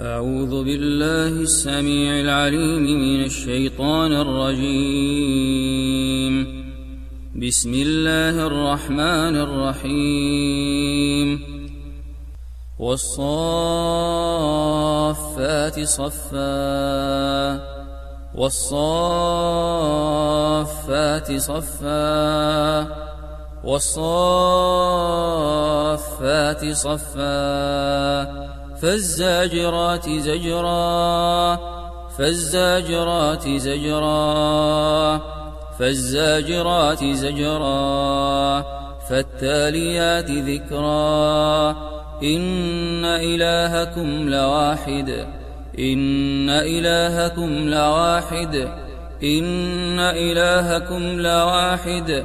أعوذ بالله السميع العليم من الشيطان الرجيم. بسم الله الرحمن الرحيم. والصافات صفا. والصافات صفا. والصافات صفا. فالزاجرات زجرا فالزاجرات زجرا فالزاجرات زجرا فالتاليات ذكرا. إن إلهكم لواحد إن إلهكم لواحد إن إلهكم لواحد.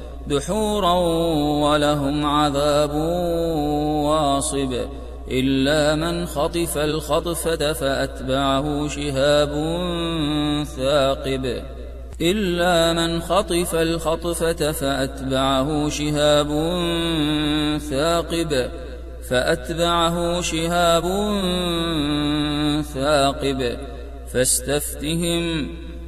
دحورا ولهم عذاب واصب إلا من خطف الخطفة فأتبعه شهاب ثاقب. إلا من خطف الخطفة فأتبعه شهاب ثاقب. فأتبعه شهاب ثاقب. فاستفتهم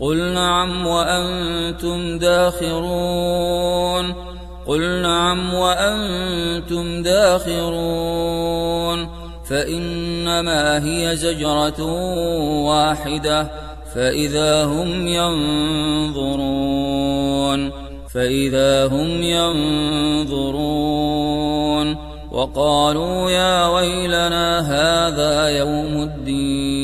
قل نعم وأنتم داخرون. قل نعم وأنتم داخرون. فإنما هي زجرة واحدة. فإذا هم ينظرون. فإذا هم ينظرون. وقالوا يا ويلنا هذا يوم الدين.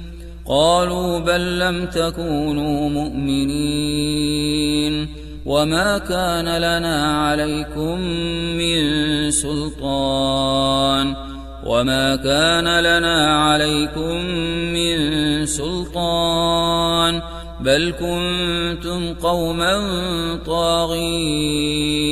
قالوا بل لم تكونوا مؤمنين وما كان لنا عليكم من سلطان وما كان لنا عليكم من سلطان بل كنتم قوما طاغين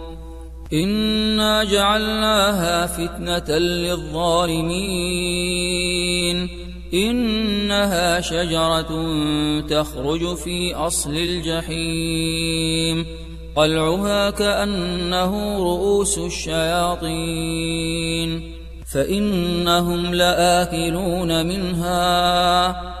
إنا جعلناها فتنة للظالمين. إنها شجرة تخرج في أصل الجحيم. قلعها كأنه رؤوس الشياطين. فإنهم لآكلون منها.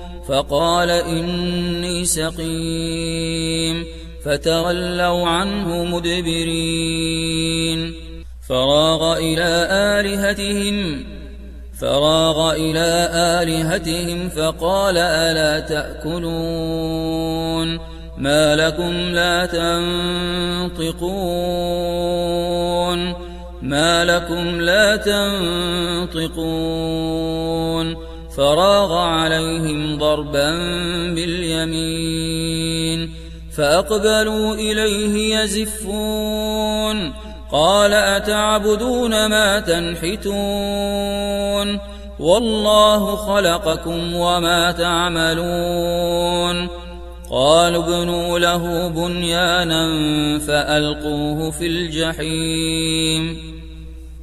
فقال إني سقيم فتولوا عنه مدبرين فراغ إلى آلهتهم فراغ إلى آلهتهم فقال ألا تأكلون ما لكم لا تنطقون ما لكم لا تنطقون فراغ عليهم ضربا باليمين فأقبلوا إليه يزفون قال أتعبدون ما تنحتون والله خلقكم وما تعملون قالوا ابنوا له بنيانا فألقوه في الجحيم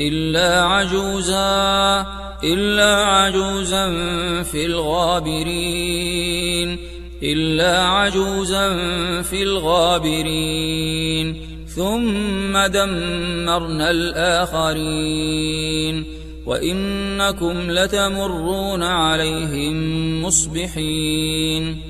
إلا عجوزا إلا عجوزا في الغابرين إلا عجوزا في الغابرين. ثم دمرنا الآخرين وإنكم لتمرون عليهم مصبحين.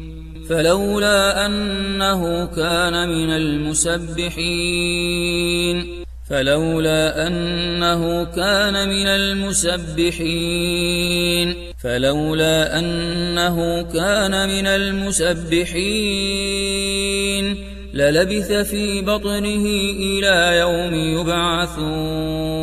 فلولا أنه كان من المسبحين فلولا أنه كان من المسبحين فلولا أنه كان من المسبحين للبث في بطنه إلى يوم يبعثون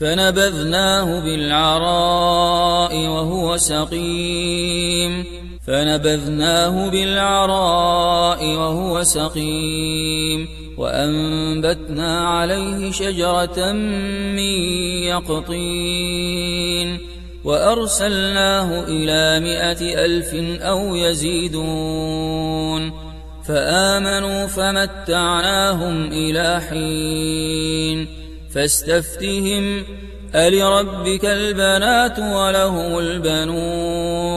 فنبذناه بالعراء وهو سقيم فنبذناه بالعراء وهو سقيم وأنبتنا عليه شجرة من يقطين وأرسلناه إلى مائة ألف أو يزيدون فآمنوا فمتعناهم إلى حين فاستفتهم ألربك البنات ولهم البنون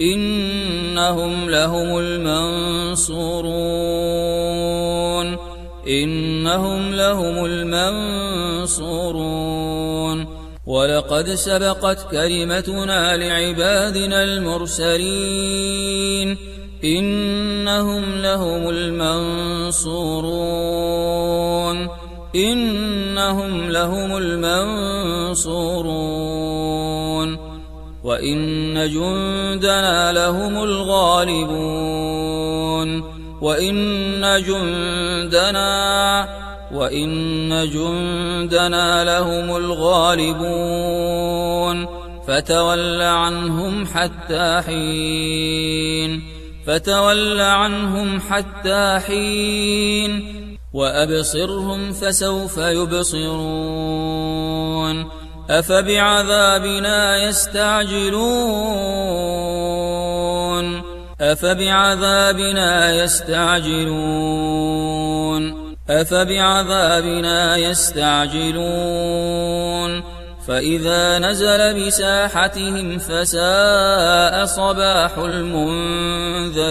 إنهم لهم المنصورون. إنهم لهم المنصورون. ولقد سبقت كلمتنا لعبادنا المرسلين. إنهم لهم المنصورون. إنهم لهم المنصورون. وإن جندنا لهم الغالبون. وإن جندنا وإن جندنا لهم الغالبون. فتول عنهم حتى حين فتول عنهم حتى حين وأبصرهم فسوف يبصرون. أفبعذابنا يستعجلون؟ أفبعذابنا يستعجلون؟ أفبعذابنا يستعجلون؟ فإذا نزل بساحتهم فساء صباح المنذرين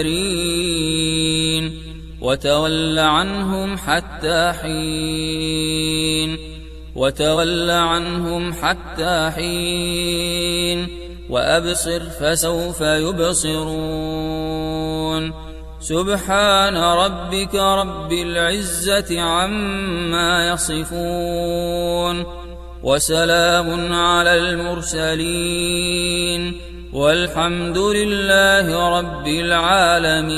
وتول عنهم حتى حين. وتول عنهم حتى حين وأبصر فسوف يبصرون. سبحان ربك رب العزة عما يصفون. وسلام على المرسلين. والحمد لله رب العالمين.